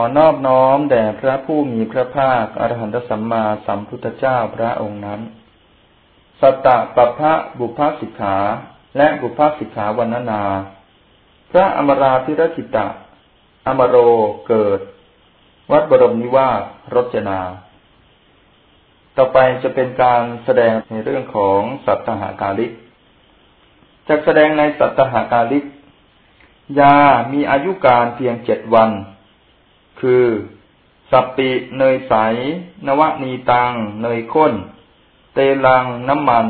อนอบน้อมแด่พระผู้มีพระภาคอรหันตสัมมาสัมพุทธเจ้าพระองค์นั้น สัตตะปพระบุพสิกขา และบุพสิกขาวันนา พระอมราพิรจิตะ อมโรเกิด วัดบรมนิวาสรจนา ต่อไปจะเป็นการแสดงในเรื่องของสัตตหาการิกจะแสดงในสัตตหาการิกยามีอายุการเพียงเจ็ดวัน คือ สัปปิเนยใส นวนีตัง เนยข้น เตลังน้ำมัน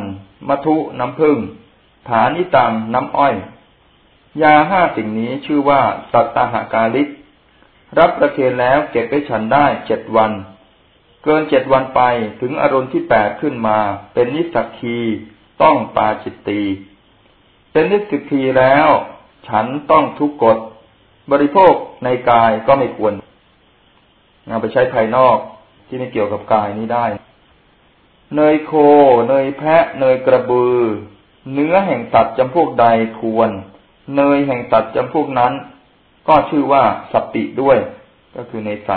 มัทุน้ำผึ้งฐานิตังน้ำอ้อย ยาห้าสิ่งนี้ชื่อว่า สัตตหากาลิก รับประเคนแล้วเก็บไว้ฉันได้เจ็ดวัน เกินเจ็ดวันไปถึงอารมณ์ที่แปดขึ้นมา เป็นนิสักคีต้องปาจิตตี เป็นนิสักคีแล้ว ฉันต้องทุกกฎบริโภคในกายก็ไม่ควร เอาไปใช้ภายนอกที่ไม่เกี่ยวกับกายนี้ได้ เนยโค เนยแพะ เนยกระบือ เนื้อแห่งสัตว์จำพวกใดควร เนยแห่งสัตว์จำพวกนั้น ก็ชื่อว่าสติด้วย ก็คือในใส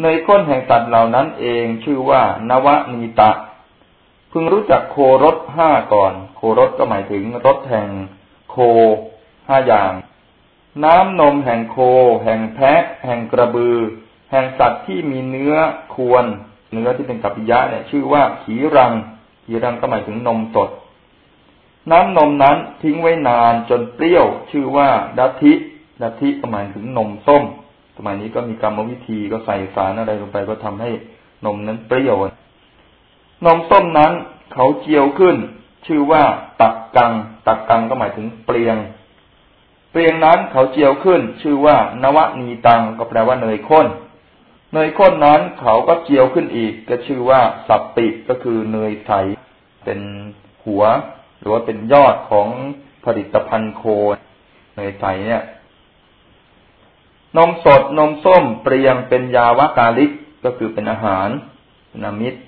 เนยข้นแห่งสัตว์เหล่านั้นเองชื่อว่านวนีตะพึงรู้จักโครสห้าก่อน โครสก็หมายถึงรสแห่งโคห้าอย่าง น้ำนมแห่งโค แห่งแพะ แห่งกระบือ แห่งสัตว์ที่มีเนื้อควรเนื้อที่เป็นกัปปิยะเนี่ยชื่อว่าขีรัง ขีรังก็หมายถึงนมสด น้ำนมนั้นทิ้งไว้นานจนเปรี้ยว ชื่อว่าดัตทิดัตทิก็หมายถึงนมส้ม สมัยนี้ก็มีกรรมวิธีก็ใส่สารอะไรลงไปก็ทำให้นมนั้นเปรี้ยวนมส้มนั้นเขาเจียวขึ้น ชื่อว่าตักกัง ตักกังก็หมายถึงเปลียง เปลียงนั้นเขาเจียวขึ้น ชื่อว่านวนีตังก็แปลว่าเนยข้น เนยข้นนั้นเขาก็เจียวขึ้นอีก ก็ชื่อว่าสับปิก็คือเนยใสเป็นหัว หรือว่าเป็นยอดของผลิตภัณฑ์โคเนยใสเนี่ย นมสดนมส้มเปรียงเป็นยาวากาลิกก็คือเป็นอาหารนามิตร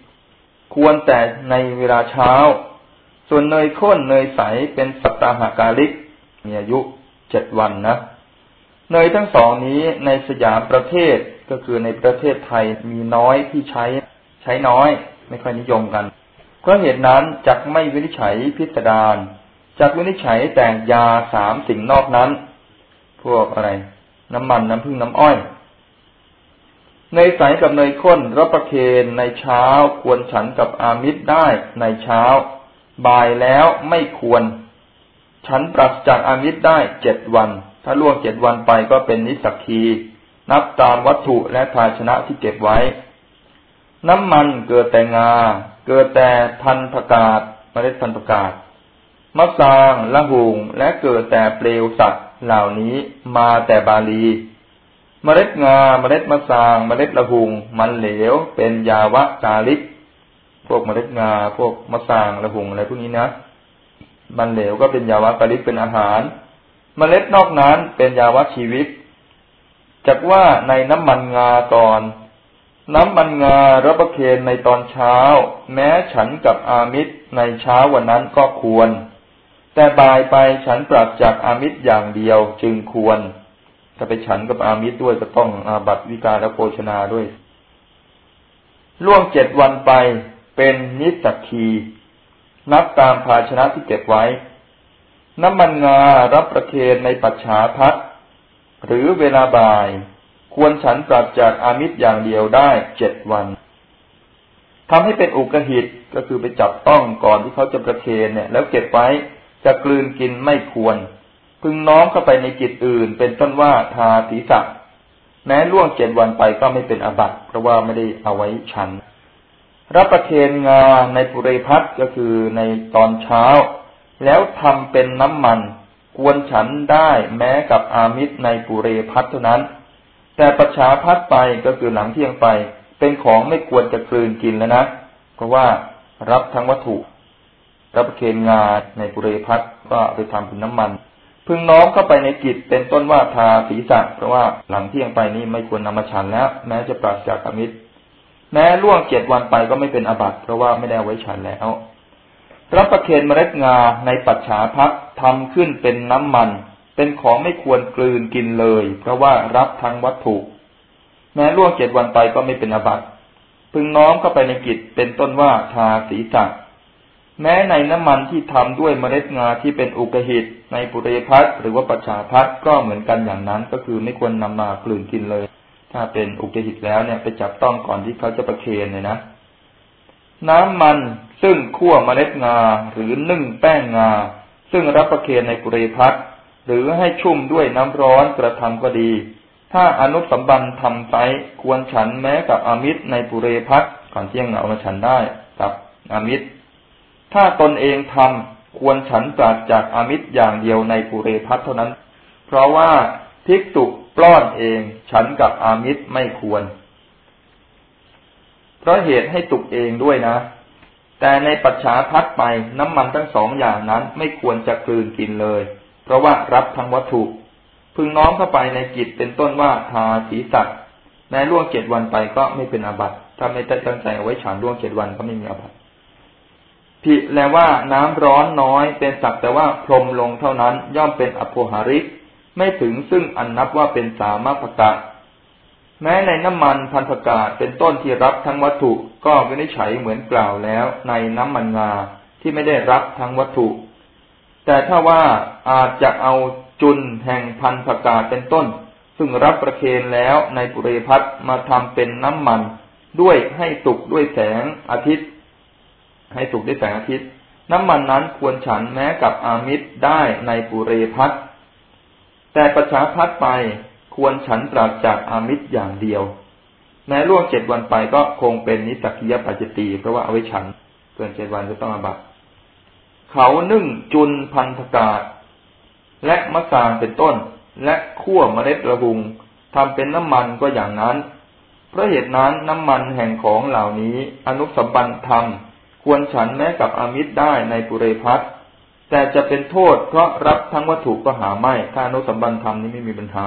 ควรแต่ในเวลาเช้า ส่วนเนยข้นเนยใสเป็นสัตตาหากาลิก มีอายุเจ็ดวันนะ เนยทั้งสองนี้ในสยามประเทศ ก็คือในประเทศไทยมีน้อยที่ใช้ใช้น้อย ไม่ค่อยนิยมกันเพราะเหตุนั้นจักไม่วินิจฉัยพิสดารจักวินิจฉัยแต่งยาสามสิ่งนอกนั้น พวกอะไร น้ำมันน้ำพึ่งน้ำอ้อยเนยใสกับเนยข้นรับประเคนในเช้าควรฉันกับอามิตรได้ในเช้า บ่ายแล้วไม่ควร ฉันปรัสจากอามิตรได้เจ็ดวัน ถ้าล่วงเจ็ดวันไปก็เป็นนิสักคี นับตามวัตถุและภาชนะที่เก็บไว้ น้ำมันเกิดแต่งา เกิดแต่พันธุ์ประกาศเมล็ดพันธุ์ประกาศมะซางละหุงและเกิดแต่เปลวสัตว์เหล่านี้มาแต่บาลีเมล็ดงาเมล็ดมะซางเมล็ดละหุง มันเหลว เป็นยาวะกาลิก พวกเมล็ดงา พวกมะซางละหุงอะไรพวกนี้นะ มันเหลวก็เป็นยาวะกาลิกเป็นอาหาร เมล็ดนอกนั้นเป็นยาวะชีวิต จากว่าในน้ำมันงาตอน น้ำมันงารับประเคนในตอนเช้า แม้ฉันกับอามิตรในเช้าวันนั้นก็ควร แต่บ่ายไปฉันปรับจากอามิตรอย่างเดียวจึงควรถ้าไปฉันกับอามิตรด้วยก็ต้องอาบัตวิกาและโภชนาด้วย ล่วงเจ็ดวันไปเป็นนิสกีนับตามภาชนะที่เก็บไว้ น้ำมันงารับประเคนในปัจฉาพัด หรือเวลาบ่าย ควรฉันปรับจากอามิตรอย่างเดียวได้เจ็ดวันทำให้เป็นอุกหิตก็คือไปจับต้องก่อนที่เขาจะประเคนเนี่ย แล้วเก็บไว้จะกลืนกินไม่ควร พึงน้อมเข้าไปในกิจอื่น เป็นต้นว่าทาศีสักแม้ล่วงเจ็ดวันไปก็ไม่เป็นอบัตเพราะว่าไม่ได้เอาไว้ฉัน รับประเคนงาในปุเรพัทก็คือในตอนเช้า แล้วทำเป็นน้ำมัน ควรฉันได้แม้กับอามิตรในปุเรพัทเท่านั้น แต่ประชาพัดไปก็คือหลังเที่ยงไป เป็นของไม่ควรจะกลืนกินแล้วนะ เพราะว่ารับทั้งวัตถุ รับเคนงาในปุเรพัทก็ไปทำเป็นน้ำมัน พึงน้อมเข้าไปในกิจเป็นต้นว่าทาศีสัะเพราะว่าหลังเที่ยงไปนี่ไม่ควรนำมาฉันแล้ว แม้จะปราศจากอามิตร แม้ล่วงเจ็ดวันไปก็ไม่เป็นอบัติเพราะว่าไม่ได้ไว้ฉันแล้ว รับประเคนเมล็ดงาในปัจฉาพักทำขึ้นเป็นน้ำมัน เป็นของไม่ควรกลืนกินเลย เพราะว่ารับทั้งวัตถุ แม้ล่วงเจ็ดวันไปก็ไม่เป็นอบัตพึงน้อมเข้าไปในกิจเป็นต้นว่าทาศีรษะแม้ในน้ำมันที่ทำด้วยเมล็ดงาที่เป็นอุกหิต ในปุเรพัทหรือว่าปัจฉาพัทก็เหมือนกันอย่างนั้นก็คือไม่ควรนำมากลืนกินเลย ถ้าเป็นอุกหิตแล้วเนี่ยไปจับต้องก่อนที่เขาจะประเคนเลยนะ น้ำมันซึ่งคั่วเมล็ดงาหรือนึ่งแป้งงา ซึ่งรับประเคนในปุเรพัทหรือให้ชุ่มด้วยน้ำร้อนกระทำก็ดี ถ้าอนุสัมบันทำไซควรฉันแม้กับอมิตรในปุเรพัทก่อนเที่ยงเอามาฉันได้กับอมิตร ถ้าตนเองทำควรฉันปราศจากอมิตรอย่างเดียวในปุเรพัทเท่านั้น เพราะว่าทิกตุปล้อนเองฉันกับอามิตรไม่ควร เพราะเหตุให้ตุกเองด้วยนะ แต่ในปัจฉาพัดไปน้ำมันทั้งสองอย่างนั้นไม่ควรจะกลืนกินเลย เพราะว่ารับทั้งวัตถุ พึงน้อมเข้าไปในกิจเป็นต้นว่าทาศีสัตแม้ล่วงเจ็ดวันไปก็ไม่เป็นอาบัติถ้าไม่ตั้งใจเอาไว้ฉันล่วงเจ็ดวันก็ไม่มีอาบัติผิดแล้วว่าน้ำร้อนน้อยเป็นสักแต่ว่าพรมลงเท่านั้นย่อมเป็นอโภหาริก ไม่ถึงซึ่งอันนับว่าเป็นสามารถกะ แม้ในน้ำมันพันธกาศเป็นต้นที่รับทั้งวัตถุก็ไม่ได้ใช้เหมือนกล่าวแล้ว ในน้ำมันงาที่ไม่ได้รับทั้งวัตถุ แต่ถ้าว่าอาจจะเอาจุนแห่งพันธกาศเป็นต้น ซึ่งรับประเคนแล้วในปุเรพัทมาทำเป็นน้ำมันด้วยให้สุกด้วยแสงอาทิตย์ ให้สุกด้วยแสงอาทิตย์ น้ำมันนั้นควรฉันแม้กับอามิตรได้ในปุเรพัทแต่ประชาพัดไป ควรฉันปราศจากอามิตรอย่างเดียว แม้ล่วงเจ็ดวันไปก็คงเป็นนิสักิยปัจจตีเพราะว่าเอาไว้ฉันเกินเจ็ดวันจะต้องอาบัตเขานึ่งจุนพันธกาศและมะสางเป็นต้น และขั้วเมล็ดระบุงทำเป็นน้ำมันก็อย่างนั้น เพราะเหตุนั้นน้ำมันแห่งของเหล่านี้ อนุสัมบันธรรม ควรฉันแม้กับอมิตรได้ในปุเรพัทแต่จะเป็นโทษเพราะรับทั้งวัตถุก็หาไม่ ถ้าอนุสัมบันธรรมนี้ไม่มีปัญหา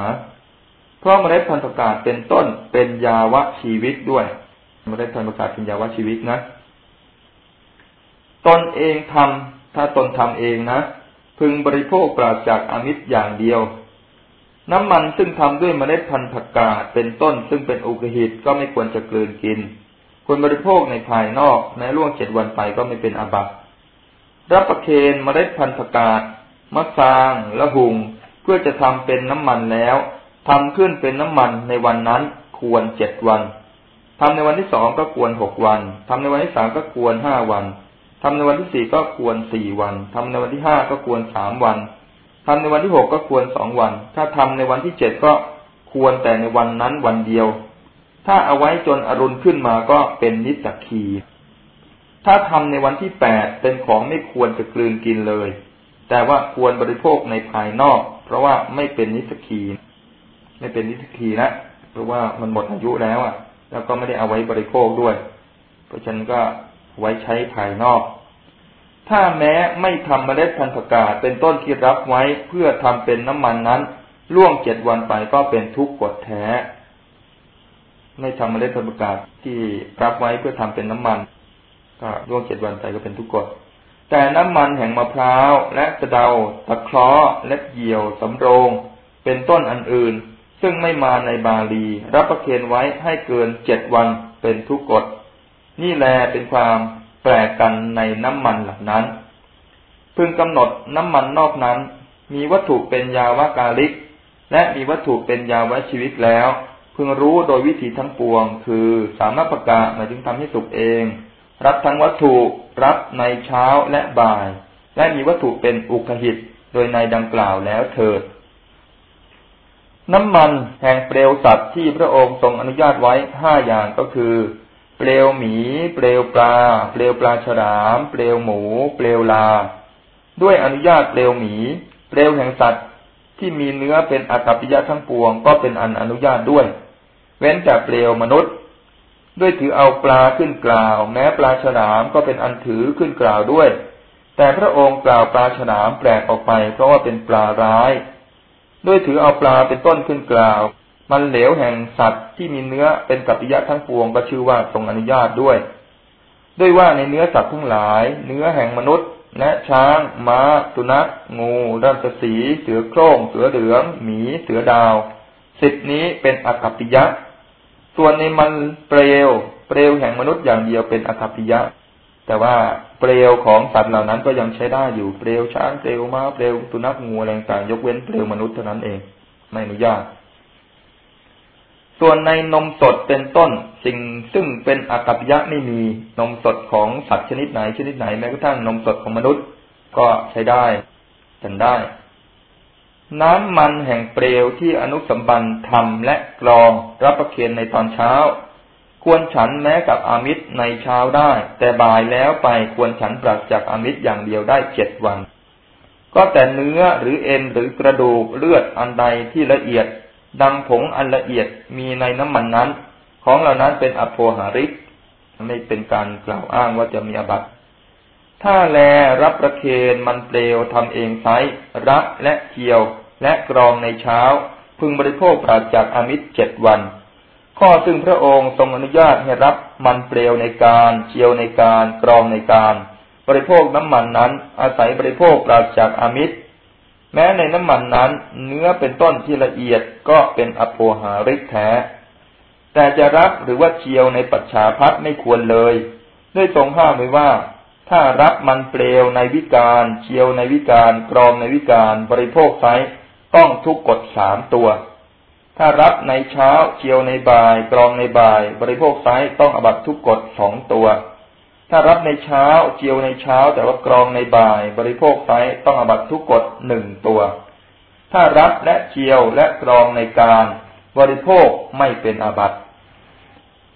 เพราะเมล็ดพันธุ์กาศเป็นต้นเป็นยาวะชีวิตด้วย เมล็ดพันธุ์กาศเป็นยาวะชีวิตนะตนเองทำถ้าตนทำเองนะ พึงบริโภคปราศจากอมิตรอย่างเดียว น้ำมันซึ่งทำด้วยเมล็ดพันธุ์ผักกาศเป็นต้น ซึ่งเป็นอุกหิตก็ไม่ควรจะกลืนกิน ควรบริโภคในภายนอกแม้ล่วงเจ็ดวันไปก็ไม่เป็นอาบัติรับประเคนเมล็ดพันธุ์ผักกาดมะซางและหุงเพื่อจะทำเป็นน้ำมันแล้ว ทำขึ้นเป็นน้ำมันในวันนั้นควรเจ็ดวันทำในวันที่สองก็ควรหกวันทำในวันที่สามก็ควรห้าวันทำในวันที่สี่ก็ควรสี่วันทำในวันที่ห้าก็ควรสามวันทำในวันที่หกก็ควรสองวัน ถ้าทำในวันที่เจ็ดก็ควรแต่ในวันนั้นวันเดียว ถ้าเอาไว้จนอรุณขึ้นมาก็เป็นนิสกี ถ้าทำในวันที่แปดเป็นของไม่ควรจะกลืนกินเลย แต่ว่าควรบริโภคในภายนอก เพราะว่าไม่เป็นนิสกี ไม่เป็นนิสกีนะเพราะว่ามันหมดอายุแล้วอะ แล้วก็ไม่ได้เอาไว้บริโภคด้วย เพราะฉะนั้นก็ไว้ใช้ภายนอก ถ้าแม้ไม่ทำเมล็ดพันธุ์กาศเป็นต้นที่รับไว้เพื่อทำเป็นน้ำมันนั้น ล่วงเจ็ดวันไปก็เป็นทุกข์กดแท้ ไม่ทำเมล็ดพันธุ์กาศที่รับไว้เพื่อทำเป็นน้ำมันก็ร่วงเจ็ดวันไปก็เป็นทุกข์กฎแต่น้ำมันแห่งมะพร้าวและสะเดา ตะเคราะห์เล็บเหี่ยวสำโรง เป็นต้นอันอื่น ซึ่งไม่มาในบาลี รับประเคนไว้ให้เกินเจ็ดวันเป็นทุกกฎ นี่แลเป็นความแปลกกันในน้ำมันเหล่านั้น พึงกำหนดน้ำมันนอกนั้น มีวัตถุเป็นยาวากาลิก และมีวัตถุเป็นยาวชีวิตแล้ว พึงรู้โดยวิธีทั้งปวง คือสามารถประกาศหมายถึงทำให้สุกเอง รับทั้งวัตถุรับในเช้าและบ่าย และมีวัตถุเป็นอุคหิต โดยในดังกล่าวแล้วเถิด น้ำมันแห่งเปลวสัตว์ที่พระองค์ทรงอนุญาตไว้ห้าอย่างก็คือ เปลวหมี เปลวปลา เปลวปลาฉลาม เปลวหมู เปลวลา ด้วยอนุญาตเปลวหมี เปลวแห่งสัตว์ที่มีเนื้อเป็นอัตปิยะทั้งปวงก็เป็นอันอนุญาตด้วย เว้นแต่เปลวมนุษย์ ด้วยถือเอาปลาขึ้นกล่าว แม้ปลาฉลามก็เป็นอันถือขึ้นกล่าวด้วย แต่พระองค์กล่าวปลาฉลามแปลกออกไป เพราะว่าเป็นปลาร้าย ด้วยถือเอาปลาเป็นต้นขึ้นกล่าว มันเหลวแห่งสัตว์ที่มีเนื้อเป็นกัปปิยะทั้งปวงก็ชื่อว่าทรงอนุญาตด้วย ด้วยว่าในเนื้อสัตว์ทั้งหลาย เนื้อแห่งมนุษย์ และช้าง ม้า สุนัข งูราชสี เสือโคร่ง เสือเหลือง หมี เสือดาว สิทธินี้เป็นอกัปปิยะ ส่วนในมันเปลว เปลวแห่งมนุษย์อย่างเดียวเป็นอคัปิยะ แต่ว่าเปลวของสัตว์เหล่านั้นก็ยังใช้ได้อยู่เปลวช้างเปลวม้าเปลวตุนักงูอะไรต่างยกเว้นเปลวมนุษย์เท่านั้นเอง ไม่อนุญาต ส่วนในนมสดเป็นต้นสิ่งซึ่งเป็นอากัปยะไม่มีนมสดของสัตว์ชนิดไหนชนิดไหนแม้กระทั่งนมสดของมนุษย์ก็ใช้ได้กันได้ น้ำมันแห่งเปลวที่อนุสัมบันทำและกรองรับประเคนในตอนเช้า ควรฉันแม้กับอามิตรในเช้าได้ แต่บ่ายแล้วไปควรฉันปราศจากอามิตรอย่างเดียวได้เจ็ดวัน ก็แต่เนื้อหรือเอ็นหรือกระดูกเลือดอันใดที่ละเอียด ดังผงอันละเอียดมีในน้ำมันนั้น ของเหล่านั้นเป็นอโภหาริก ไม่เป็นการกล่าวอ้างว่าจะมีอบัตถ้าแลรับประเคนมันเปลวทำเองไซระและเคียวและกรองในเช้า พึงบริโภคปราศจากอมิตรเจ็ดวัน ข้อซึ่งพระองค์ทรงอนุญาตให้รับมันเปลวในการเชียวในการกรองในการ บริโภคน้ำมันนั้น อาศัยบริโภคปราศจากอมิตร แม้ในน้ำมันนั้น เนื้อเป็นต้นที่ละเอียดก็เป็นอโปหาริกแท้ แต่จะรับหรือว่าเชียวในปัจฉาพัดไม่ควรเลย ด้วยทรงห้ามไว้ว่า ถ้ารับมันเปลวในวิการเชียวในวิการกรองในวิการบริโภคไซต้องทุกกฎสามตัว ถ้ารับในเช้าเชียวในบ่าย กรองในบ่าย บริโภคไซต้องอบัตทุกกฎสองตัว ถ้ารับในเช้าเจียวในเช้า แต่ว่ากรองในบ่าย บริโภคไปต้องอบัตทุกกฎหนึ่งตัว ถ้ารับและเจียวและกรองในการ บริโภคไม่เป็นอาบัต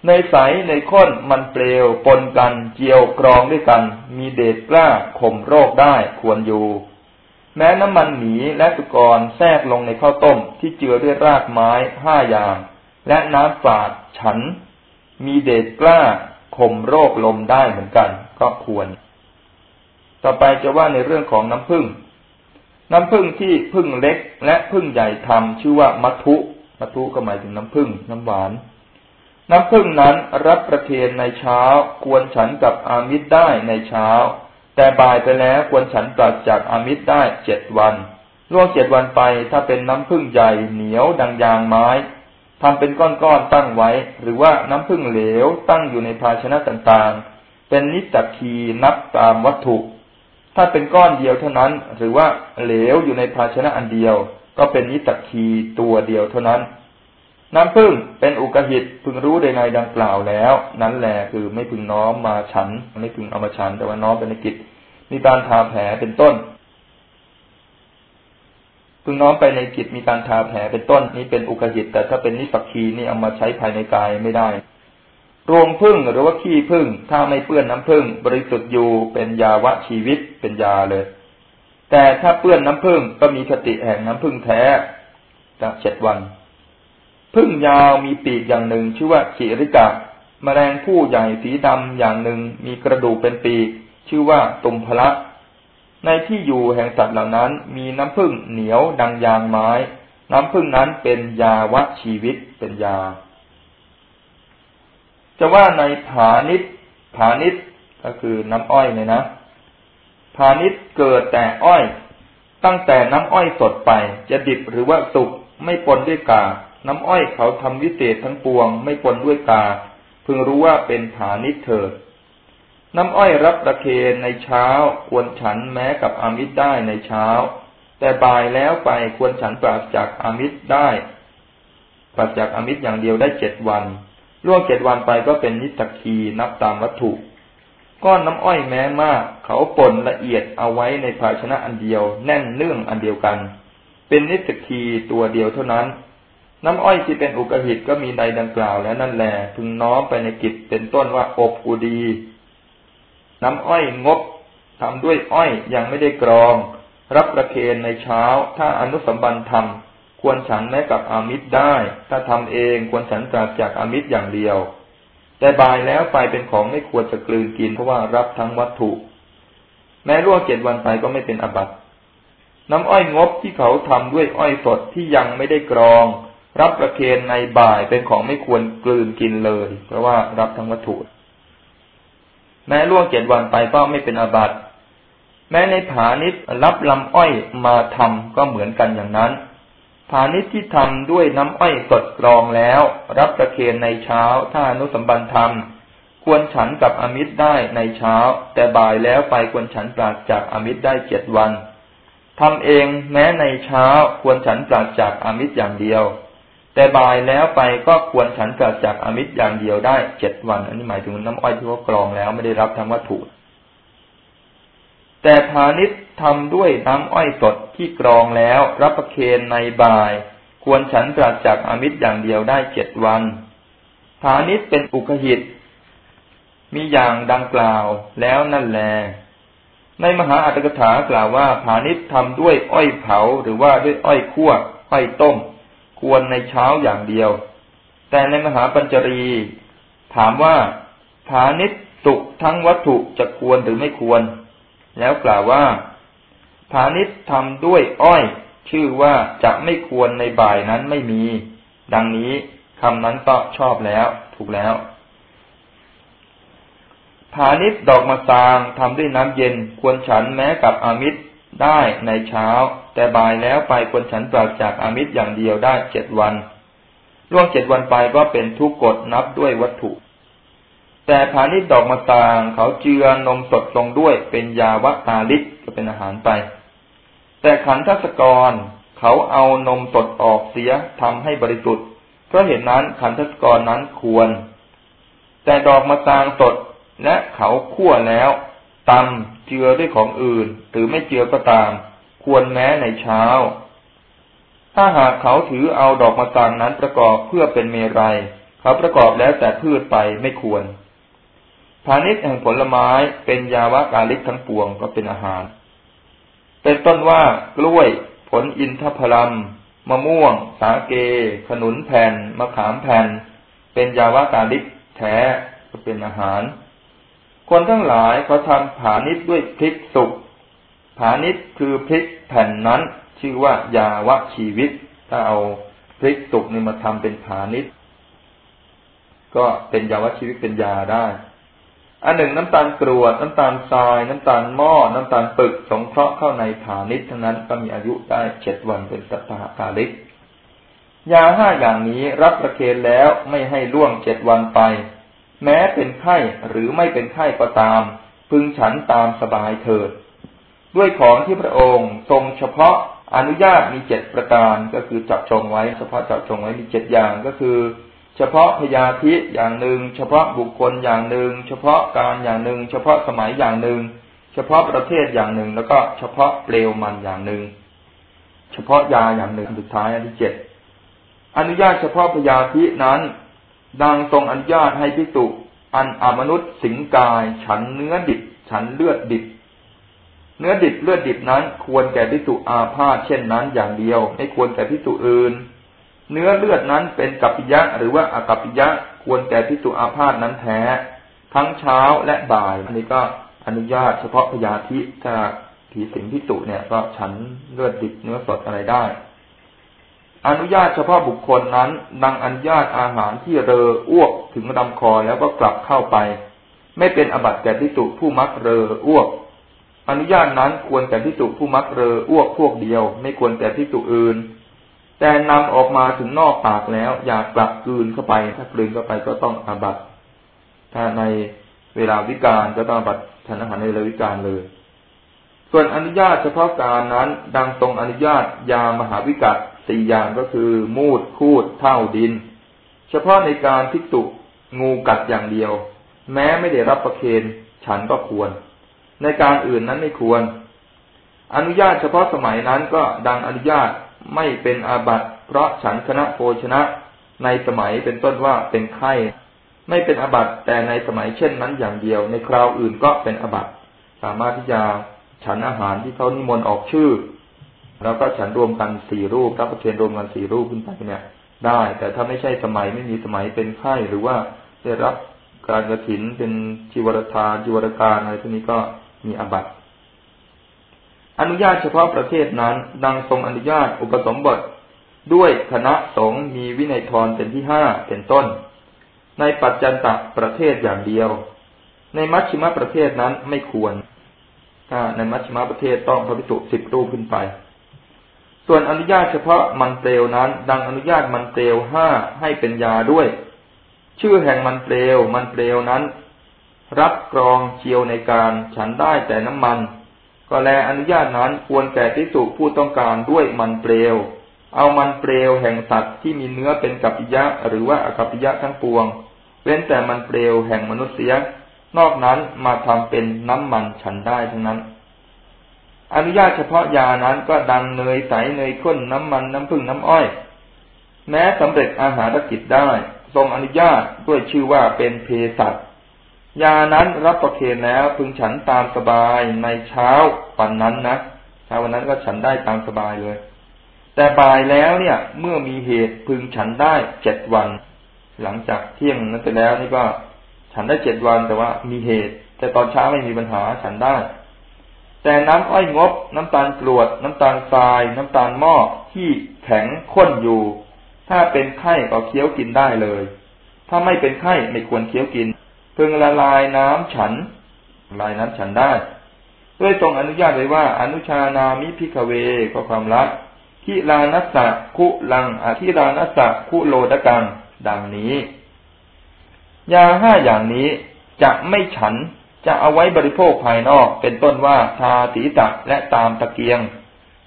ในใสในข้นมันเปลวปนกัน เจียวกรองด้วยกัน มีเดชกล้าข่มโรคได้ควรอยู่ แม้น้ำมันหมีและสุกรแทรกลงในข้าวต้มที่เจือด้วยรากไม้ห้าอย่าง และน้ำฝาดฉัน มีเดชกล้าข่มโรคลมได้เหมือนกัน ก็ควร ต่อไปจะว่าในเรื่องของน้ำผึ้งน้ำผึ้งที่พึ่งเล็กและพึ่งใหญ่ทำชื่อว่ามัทุมัทุก็หมายถึงน้ำผึ้งน้ำหวาน น้ำผึ้งนั้นรับประเคนในเช้า ควรฉันกับอามิตรได้ในเช้า แต่บ่ายไปแล้วควรฉันปราศจากอามิตรได้เจ็ดวันล่วงเจ็ดวันไปถ้าเป็นน้ำผึ้งใหญ่เหนียวดังยางไม้ทำเป็นก้อนๆตั้งไว้ หรือว่าน้ำพึ่งเหลวตั้งอยู่ในภาชนะต่างๆ เป็นนิสกีนับตามวัตถุ ถ้าเป็นก้อนเดียวเท่านั้น หรือว่าเหลวอยู่ในภาชนะอันเดียว ก็เป็นนิสกีตัวเดียวเท่านั้น น้ำพึ่งเป็นอุกหิตพึงรู้ในในดังกล่าวแล้ว นั้นแหละคือไม่พึงน้อมมาฉัน ไม่พึงเอามาฉัน แต่ว่าน้อมเป็นกิจ มีการทาแผลเป็นต้นพึงน้อมไปในจิตมีการทาแผลเป็นต้น นี้เป็นอุกหิต แต่ถ้าเป็นนิสักคีนี่เอามาใช้ภายในกายไม่ได้ รวงพึ่งหรือว่าขี้พึ่ง ถ้าไม่เปื้อนน้ำพึ่ง บริสุทธิ์อยู่เป็นยาวะชีวิตเป็นยาเลย แต่ถ้าเปื้อนน้ำพึ่งก็มีคติแห่งน้ำพึ่งแท้จากเจ็ดวัน พึ่งยาวมีปีกอย่างหนึ่ง ชื่อว่าจิริกะมแมลงผู้ใหญ่สีดำอย่างหนึ่งมีกระดูกเป็นปีก ชื่อว่าตุมพละ ในที่อยู่แห่งสัตว์เหล่านั้นมีน้ำผึ้งเหนียวดังยางไม้ น้ำผึ้งนั้นเป็นยาวะชีวิตเป็นยา จะว่าในผานิดผานิดก็คือน้ำอ้อยเนี่ยนะผานิดเกิดแต่อ้อย ตั้งแต่น้ำอ้อยสดไป จะดิบหรือว่าสุกไม่ปนด้วยกา น้ำอ้อยเขาทำวิเศษทั้งปวง ไม่ปนด้วยกา พึงรู้ว่าเป็นผานิดเถิด น้ำอ้อยรับประเคนในเช้าควรฉันแม้กับอามิตรได้ในเช้า แต่บ่ายแล้วไปควรฉันปราศจากอามิตรได้ปราศจากอามิตรอย่างเดียวได้เจ็ดวันล่วงเจ็ดวันไปก็เป็นนิสกีนับตามวัตถุก้อนน้ำอ้อยแม้มาก เขาป่นละเอียดเอาไว้ในภาชนะอันเดียว แน่นเนื่องอันเดียวกัน เป็นนิสกีตัวเดียวเท่านั้น น้ำอ้อยที่เป็นอุกหิตก็มีในดังกล่าวแล้วนั่นแหละพึงน้อมไปในกิจเป็นต้นว่าอบกูดี น้ำอ้อยงบทำด้วยอ้อยยังไม่ได้กรอง รับประเคนในเช้า ถ้าอนุสัมบันทำควรฉันแม้กับอามิตรได้ ถ้าทำเองควรฉันปราศจากอามิตรอย่างเดียว แต่บายแล้วไปเป็นของไม่ควรจะกลืนกินเพราะว่ารับทั้งวัตถุ แม้ล่วงเจ็ดวันไปก็ไม่เป็นอบัตน้ำอ้อยงบที่เขาทำด้วยอ้อยสดที่ยังไม่ได้กรอง รับประเคนในบ่ายเป็นของไม่ควรกลืนกินเลย เพราะว่ารับทั้งวัตถุ แม้ล่วงเจ็ดวันไปก็ไม่เป็นอาบัติแม้ในผานิดรับลำอ้อยมาทำก็เหมือนกันอย่างนั้น ผานิชที่ทำด้วยน้ำอ้อยสดกรองแล้ว รับประเคนในเช้าถ้าอนุสัมบันธรรมควรฉันกับอมิตรได้ในเช้า แต่บ่ายแล้วไปควรฉันปราศจากอมิตรได้เจ็ดวันทำเองแม้ในเช้าควรฉันปราศจากอมิตรอย่างเดียว แต่บ่ายแล้วไปก็ควรฉันปราศจากอมิตรอย่างเดียวได้เจ็ดวัน อันนี้หมายถึงน้ำอ้อยที่เขากรองแล้วไม่ได้รับทั้งวัตถุ แต่พาณิชย์ทำด้วยน้ำอ้อยสดที่กรองแล้ว รับประเคนในบ่าย ควรฉันปราศจากอมิตรอย่างเดียวได้เจ็ดวันพาณิชย์เป็นอุคหิต มีอย่างดังกล่าวแล้วนั่นแล ในมหาอัตถกถากล่าวว่าผานิชทำด้วยอ้อยเผาหรือว่าด้วยอ้อยคั่วอ้อยต้ม ควรในเช้าอย่างเดียว แต่ในมหาปัญจรี ถามว่าผานิชสุทั้งวัตถุจะควรหรือไม่ควร แล้วกล่าวว่าพาณิชย์ทำด้วยอ้อย ชื่อว่าจะไม่ควรในบ่ายนั้นไม่มี ดังนี้คำนั้นก็ชอบแล้ว ถูกแล้วพาณิชย์ดอกมะซางทำด้วยน้ำเย็นควรฉันแม้กับอามิตรได้ในเช้า แต่บ่ายแล้วไปควรฉันปราศจากอามิตรอย่างเดียวได้เจ็ดวันล่วงเจ็ดวันไปก็เป็นทุกกฎนับด้วยวัตถุ แต่ผานิดดอกมะตางเขาเจือนมสดลงด้วยเป็นยาวะตาลิกก็เป็นอาหารไป แต่ขันทัศกรเขาเอานมสดออกเสียทำให้บริสุทธิ์ เพราะเหตุนนั้นขันทัศกรนั้นควร แต่ดอกมะตางสดและเขาคั่วแล้วตำเจือด้วยของอื่น หรือไม่เจือก็ตาม ควรแม้ในเช้า ถ้าหากเขาถือเอาดอกมะตางนั้นประกอบเพื่อเป็นเมรยัย เขาประกอบแล้วแต่พืชไปไม่ควร พาณิชย์แห่งผลไม้เป็นยาวกาลิกทั้งปวงก็เป็นอาหาร เป็นต้นว่ากล้วย ผลอินทผลัมมะม่วง สาเก ขนุนแผ่น มะขามแผ่น เป็นยาวกาลิกแท้ก็เป็นอาหาร คนทั้งหลายเขาทำผานิชด้วยพริกสุก ผานิชคือพริกแผ่นนั้นชื่อว่ายาวะชีวิต ถ้าเอาพริกสุกนี่มาทำเป็นผานิชก็เป็นยาวะชีวิตเป็นยาได้ อันหนึ่งน้ำตาลกรวด น้ำตาลทราย น้ำตาลหม้อ น้ำตาลปึก สงเคราะห์เข้าในฐานิชทั้งนั้นก็มีอายุได้เจ็ดวันเป็นสัตหกาลิก ยาห้าอย่างนี้รับประเคนแล้วไม่ให้ล่วงเจ็ดวันไป แม้เป็นไข้หรือไม่เป็นไข้ก็ตาม พึงฉันตามสบายเถิด ด้วยของที่พระองค์ทรงเฉพาะอนุญาตมีเจ็ดประการก็คือจับจงไว้ เฉพาะจับจงไว้มีเจ็ดอย่างก็คือ เฉพาะพยาธิอย่างหนึ่ง เฉพาะบุคคลอย่างหนึ่ง เฉพาะการอย่างหนึ่ง เฉพาะสมัยอย่างหนึ่ง เฉพาะประเทศอย่างหนึ่ง แล้วก็เฉพาะเปลวมันอย่างหนึ่ง เฉพาะยาอย่างหนึ่งสุดท้ายอันที่เจ็ดอนุญาตเฉพาะพยาธินั้น ดังทรงอนุญาตให้พิสุอันอมนุษย์สิงกาย ฉันเนื้อดิบฉันเลือดดิบ เนื้อดิบเลือดดิบนั้น ควรแก่พิสุอาพาธเช่นนั้นอย่างเดียว ไม่ควรแก่พิสุอื่น เนื้อเลือดนั้นเป็นกัปปิยะหรือว่าอากัปปิยะควรแก่พิสุอาพาธนั้นแท้ ทั้งเช้าและบ่าย อันนี้ก็อนุญาตเฉพาะพยาธิถ้าผีสิงพิสุเนี่ย ก็ฉันเลือดดิบเนื้อสดอะไรได้ อนุญาตเฉพาะบุคคลนั้น ดังอนุญาตอาหารที่เรออ้วกถึงลำคอแล้วก็กลับเข้าไป ไม่เป็นอบัติแก่พิสุผู้มักเรออ้วก อนุญาตนั้นควรแก่พิสุผู้มักเรออ้วกพวกเดียว ไม่ควรแก่พิสุอื่น แต่นำออกมาถึงนอกปากแล้ว อยากกลับกลืนเข้าไป ถ้ากลืนเข้าไปก็ต้องอาบัตถ้าในเวลาวิการก็ต้องบัตฉันอาหารในเวลาวิการเลย ส่วนอนุญาตเฉพาะการนั้น ดังตรงอนุญาตยามหาวิกัตสี่อย่างก็คือ มูดคูดเท่าดิน เฉพาะในการพิจุงูกัดอย่างเดียว แม้ไม่ได้รับประเคนฉันก็ควร ในการอื่นนั้นไม่ควร อนุญาตเฉพาะสมัยนั้นก็ดังอนุญาตไม่เป็นอาบัติ เพราะฉันคณะโภชนะ ในสมัยเป็นต้นว่าเป็นไข้ไม่เป็นอาบัติแต่ในสมัยเช่นนั้นอย่างเดียว ในคราวอื่นก็เป็นอาบัติ สามารถที่จะฉันอาหารที่เขานิมนต์ออกชื่อ แล้วก็ฉันรวมกันสี่รูปรับประเคนรวมกันสี่รูปขึ้นไปเนี่ย ได้ แต่ถ้าไม่ใช่สมัยไม่มีสมัยเป็นไข้หรือว่าได้รับการกระถินเป็นจีวรทานจีวรการอะไรพวกนี้ก็ มีอาบัติอนุญาตเฉพาะประเทศนั้น ดังทรงอนุญาตอุปสมบท ด้วยคณะสงฆ์มีวินัยทรเป็นที่ห้าเป็นต้น ในปัจจันตะประเทศอย่างเดียว ในมัชชิมประเทศนั้นไม่ควรถ้าในมัชชิมประเทศต้องพระพิสุสิบรูปขึ้นไป ส่วนอนุญาตเฉพาะมันเปลนั้น ดังอนุญาตมันเปลห้าให้เป็นยาด้วย ชื่อแห่งมันเปลวมันเปลวนั้น รับกรองเชียวในการฉันได้แต่น้ำมัน ก็แลอนุญาตนั้นควรแก่ที่สุผู้ต้องการด้วยมันเปลว เอามันเปลวแห่งสัตว์ที่มีเนื้อเป็นกัปปิยะหรือว่าอกัปปิยะทั้งปวง เว้นแต่มันเปลวแห่งมนุษย์นอกนั้นมาทำเป็นน้ำมันฉันได้ทั้งนั้น อนุญาตเฉพาะยานั้นก็ดังเนยใสเนยข้นน้ำมันน้ำผึ้งน้ำอ้อย แม้สำเร็จอาหารกิจได้ ทรงอนุญาตด้วยชื่อว่าเป็นเพสัต ยานั้นรับประเคนแล้วพึงฉันตามสบายในเช้าวันนั้นนะเช้าวันนั้นก็ฉันได้ตามสบายเลย แต่บ่ายแล้วเนี่ย เมื่อมีเหตุพึงฉันได้เจ็ดวัน หลังจากเที่ยงนั้นไปแล้วนี่ก็ฉันได้เจ็ดวันแต่ว่ามีเหตุ แต่ตอนเช้าไม่มีปัญหาฉันได้ แต่น้ำอ้อยงบ น้ำตาลกรวด น้ำตาลทราย น้ำตาลหม้อที่แข็งข้นอยู่ ถ้าเป็นไข้ก็เคี้ยวกินได้เลย ถ้าไม่เป็นไข้ไม่ควรเคี้ยวกิน พึงละลายน้ำฉันลายน้ำฉันได้ด้วยทรงอนุญาตไว้ว่า อนุชานามิพิกเวก็ความละทิลานัสสะคุลังอธิรานัสสะคุโลดกัง ดังนี้ ยาห้าอย่างนี้จะไม่ฉันจะเอาไว้บริโภคภายนอก เป็นต้นว่าทาสีตักและตามตะเกียง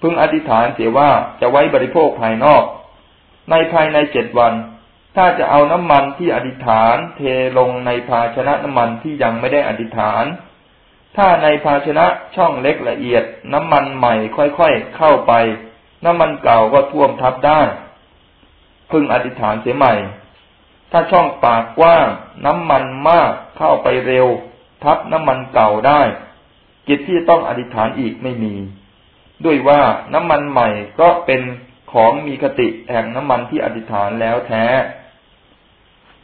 พึงอธิษฐานเสียว่าจะไว้บริโภคภายนอก ในภายในเจ็ดวัน ถ้าจะเอาน้ำมันที่อธิษฐาน เทลงในภาชนะน้ำมันที่ยังไม่ได้อธิษฐาน ถ้าในภาชนะช่องเล็กละเอียด น้ำมันใหม่ค่อยๆเข้าไป น้ำมันเก่าก็ท่วมทับได้พึงอธิษฐานเสียใหม่ ถ้าช่องปากกว้างน้ำมันมากเข้าไปเร็ว ทับน้ำมันเก่าได้ กิจที่ต้องอธิษฐานอีกไม่มี ด้วยว่าน้ำมันใหม่ก็เป็นของมีคติแห่งน้ำมันที่อธิษฐานแล้วแท้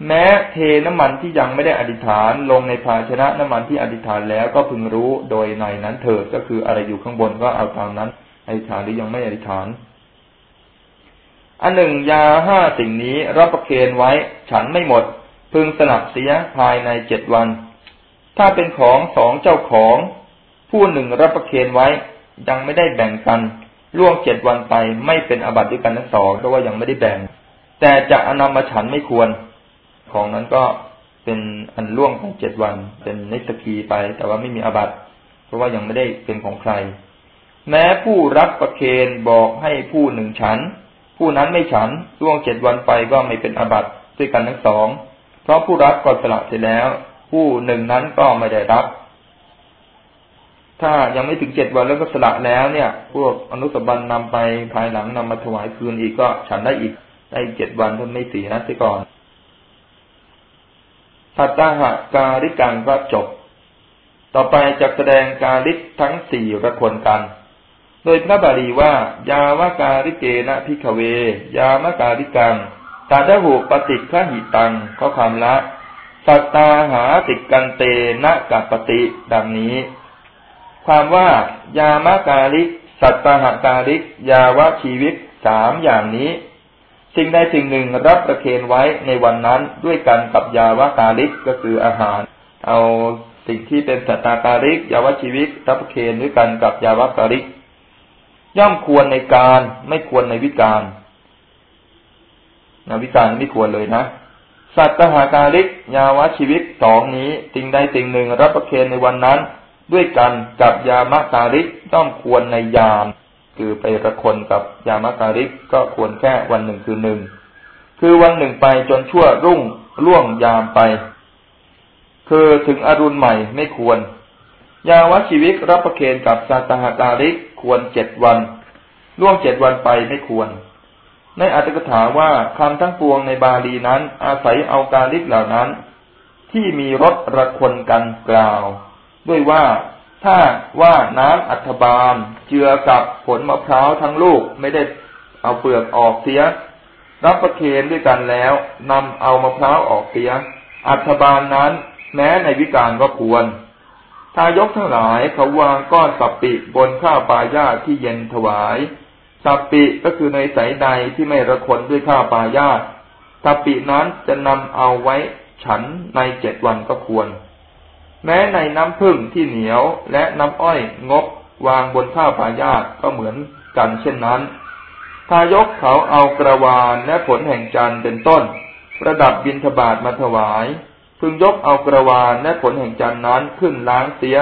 แม้เทน้ำมันที่ยังไม่ได้อธิษฐาน ลงในภาชนะน้ำมันที่อธิษฐานแล้วก็พึงรู้โดยในนั้นเถิดก็คืออะไรอยู่ข้างบนก็เอาตามนั้น อธิษฐานหรือยังไม่อธิษฐาน อันหนึ่งยาห้าสิ่งนี้รับประเคนไว้ฉันไม่หมด พึงสลับเสียภายในเจ็ดวัน ถ้าเป็นของสองเจ้าของ ผู้หนึ่งรับประเคนไว้ยังไม่ได้แบ่งกันล่วงเจ็ดวันไปไม่เป็นอบัติด้วยกันทั้งสองเพราะว่ายังไม่ได้แบ่ง แต่จะอนำมาฉันไม่ควร ของนั้นก็เป็นอันล่วงไปเจ็ดวัน เป็นนิสกีไป แต่ว่าไม่มีอาบัติ เพราะว่ายังไม่ได้เป็นของใคร แม้ผู้รับประเคนบอกให้ผู้หนึ่งฉัน ผู้นั้นไม่ฉันล่วงเจ็ดวันไปก็ไม่เป็นอาบัติด้วยกันทั้งสอง เพราะผู้รับก็สละเสร็จแล้ว ผู้หนึ่งนั้นก็ไม่ได้รับ ถ้ายังไม่ถึงเจ็ดวันแล้วก็สละแล้วเนี่ย พวกอนุสบันนำไปภายหลังนำมาถวายคืนอีกก็ฉันได้อีกได้เจ็ดวันท่านไม่สีนะที่ก่อน สัตหะการิกังก็จบ ต่อไปจะแสดงการิกทั้งสี่ระคนกัน โดยพระบาลีว่า ยาวาการิเกนะพิกเว ยามะการิกังตาดหูปฏิฆหิตังข้อความละ สัตตาหาติกันเตนะกัปติดังนี้ ความว่ายามะกาลิกสัตตาหาการิก ยาวะชีวิตสามอย่างนี้ สิ่งใดสิ่งหนึ่งรับประเคนไว้ในวันนั้นด้วยกันกับยาวะกาลิกก็คืออาหาร เอาสิ่งที่เป็นสัตตาการิก ยาวะชีวิตรับประเคนด้วยกันกับยาวะการิก ย่อมควรในการไม่ควรในวิการนะวิการไม่ควรเลยนะ สัตตหาการิก ยาวะชีวิตสองนี้สิ่งใดสิ่งหนึ่งรับประเคนในวันนั้น ด้วยกันกับยามะการิกต้องควรในยาม คือไประคนกับยามะการิกก็ควรแค่วันหนึ่งคือหนึ่งคือวันหนึ่งไปจนชั่วรุ่งล่วงยามไป คือถึงอรุณใหม่ไม่ควร ยาวชีวิตรับประเคนกับสัตหาการิกควรเจ็ดวัน ล่วงเจ็ดวันไปไม่ควร ในอัตถกถาว่าคำทั้งปวงในบาลีนั้น อาศัยเอาการิกเหล่านั้น ที่มีรสระคนกันกล่าว ด้วยว่า ถ้าว่าน้ำอัฐบาลเจือกับผลมะพร้าวทั้งลูกไม่ได้เอาเปลือกออกเสีย รับประเคนด้วยกันแล้วนำเอามะพร้าวออกเสีย อัฐบาลนั้นแม้ในวิการก็ควร ทายกทั้งหลายเขาวางก้อนสับปิบนข้าวปลายาที่เย็นถวาย สัปปิก็คือในสายใดที่ไม่ระคนด้วยข้าวปลายาตสัปปินั้นจะนำเอาไว้ฉันในเจ็ดวันก็ควร แม้ในน้ำผึ้งที่เหนียวและน้ำอ้อยงบวางบนข้าวปลายาตก็เหมือนกันเช่นนั้น ทายกเขาเอากระวานและผลแห่งจันทร์เป็นต้น ประดับบินทบาทมาถวาย พึงยกเอากระวานและผลแห่งจันทร์นั้นขึ้นล้างเสีย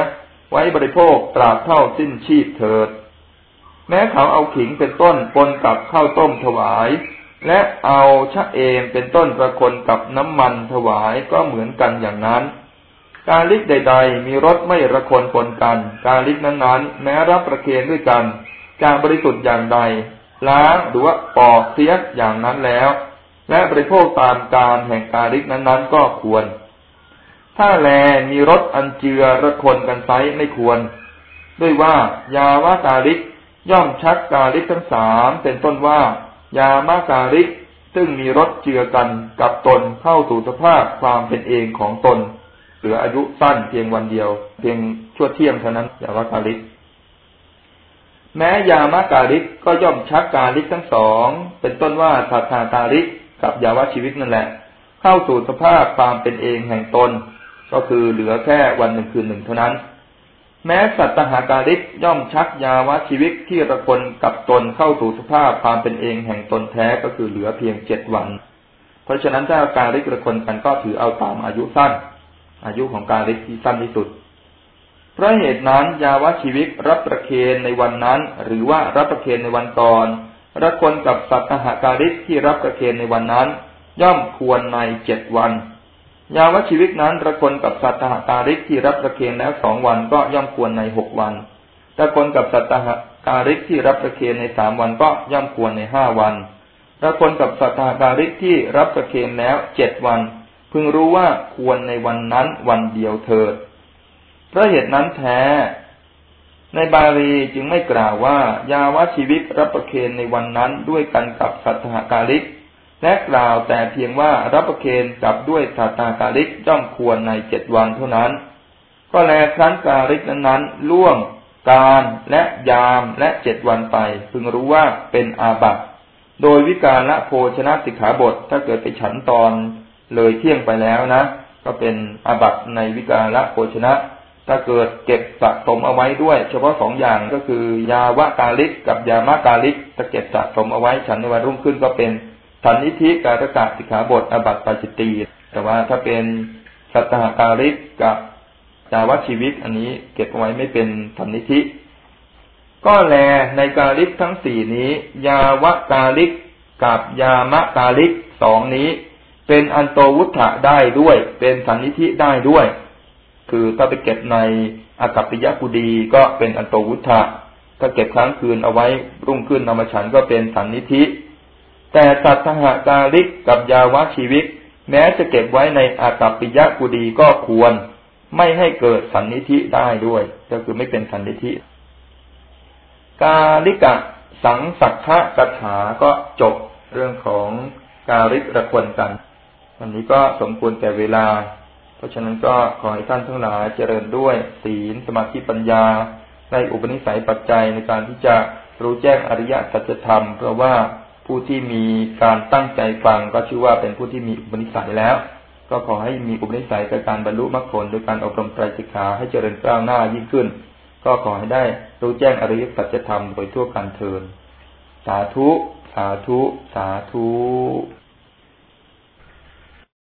ไว้บริโภคตราบเท่าสิ้นชีพเถิด แม้เขาเอาขิงเป็นต้นปนกับข้าวต้มถวาย และเอาชะเอมเป็นต้นประคนกับน้ำมันถวายก็เหมือนกันอย่างนั้น การลิกใด ๆ มีรสไม่ระคนปนกัน การลิกนั้นๆ แม้รับประเคนด้วยกัน การบริสุทธิ์อย่างใด ล้างหรือว่าปอกเสียอย่างนั้นแล้ว และบริโภคตามการแห่งการลิกนั้นๆ ก็ควร ถ้าแลมีรสอันเจือระคนกันไซไม่ควร ด้วยว่ายาวาการิกย่อมชักการิกทั้งสามเป็นต้นว่า ยามาการิกซึ่งมีรสเจือกันกับตนเข้าสู่สภาพความเป็นเองของตน เหลืออายุสั้นเพียงวันเดียว เพียงชั่วเที่ยงเท่านั้นยาวาการิกแม้ยามากาลิกก็ย่อมชักกาลิกทั้งสอง เป็นต้นว่าสัทาตาลิกกับยาวชีวิตนั่นแหละ เข้าสู่สภาพความเป็นเองแห่งตน ก็คือเหลือแค่วันหนึ่งคืนหนึ่งเท่านั้น แม้สัตตหาการิกย่อมชักยาวชีวิตที่ระคนกับตนเข้าสู่สภาพความเป็นเองแห่งตนแท้ก็คือเหลือเพียงเจ็ดวัน เพราะฉะนั้นถ้าการิกระคนกันก็ถือเอาตามอายุสั้น อายุของการิกที่สั้นที่สุด เพราะเหตุนั้นยาวชีวิตรับประเคนในวันนั้น หรือว่ารับประเคนในวันก่อนระคนกับสัตหาการิกที่รับประเคนในวันนั้น ย่อมควรในเจ็ดวัน ยาวชีวิตนั้นระคนกับสัตหาการิกที่รับประเคนแล้วสองวันก็ย่อมควรในหกวันระคนกับสัตหาการิกที่รับประเคนในสามวันก็ย่อมควรในห้าวันระคนกับสัตหาการิกที่รับประเคนแล้วเจ็ดวัน พึงรู้ว่าควรในวันนั้นวันเดียวเถิด เพราะเหตุนั้นแท้ ในบาลีจึงไม่กล่าวว่า ยาวชีวิตรับประเคนในวันนั้นด้วยกันกับสัตหาการิก และกล่าวแต่เพียงว่ารับประเคนกับด้วยสัตหาการิกย่อมควรในเจ็ดวันเท่านั้น ก็แลครั้นการิกนั้นๆล่วงการและยามและเจ็ดวันไป พึงรู้ว่าเป็นอาบัติโดยวิการละโภชนะสิกขาบทถ้าเกิดไปฉันตอน เลยเที่ยงไปแล้วนะ ก็เป็นอาบัตในวิการละโภชนะ ถ้าเกิดเก็บสะสมเอาไว้ด้วย เฉพาะสองอย่างก็คือยาวะกาลิก กับยามากาลิกถ้าเก็บสะสมเอาไว้ฉันในวันรุ่งขึ้นก็เป็นสันนิธิการกะสิกขาบทอาบัตปาจิตี แต่ว่าถ้าเป็นสัตหการิกกับยาวะชีวิต อันนี้เก็บเอาไว้ไม่เป็นสันนิธิ ก็แลในกาลิกทั้งสี่นี้ ยาวะกาลิกกับยามะกาลิกสองนี้ เป็นอันโตวุฒะได้ด้วย เป็นสันนิธิได้ด้วย คือถ้าไปเก็บในอากัปปิยกุดีก็เป็นอันโตวุฒะถ้าเก็บครั้งคืนเอาไว้รุ่งขึ้นนำมาฉันก็เป็นสันนิธิ แต่สัตหกาลิกกับยาวะชีวิตแม้จะเก็บไว้ในอากัปปิยกุดีก็ควร ไม่ให้เกิดสันนิธิได้ด้วย ก็คือไม่เป็นสันนิธิ กาลิกะสังสักขะกถาก็จบเรื่องของการิกระควรกัน วันนี้ก็สมควรแก่เวลา เพราะฉะนั้นก็ขอให้ท่านทั้งหลายเจริญด้วยศีลสมาธิปัญญา ในอุปนิสัยปัจจัยในการที่จะรู้แจ้งอริยสัจธรรม เพราะว่าผู้ที่มีการตั้งใจฟังก็ชื่อว่าเป็นผู้ที่มีอุปนิสัยแล้ว ก็ขอให้มีอุปนิสัยในการบรรลุมรรคผลโดยการอบรมไตรสิกขาให้เจริญก้าวหน้ายิ่งขึ้น ก็ขอให้ได้รู้แจ้งอริยสัจธรรมโดยทั่วกันเทินสาธุ สาธุ สาธุ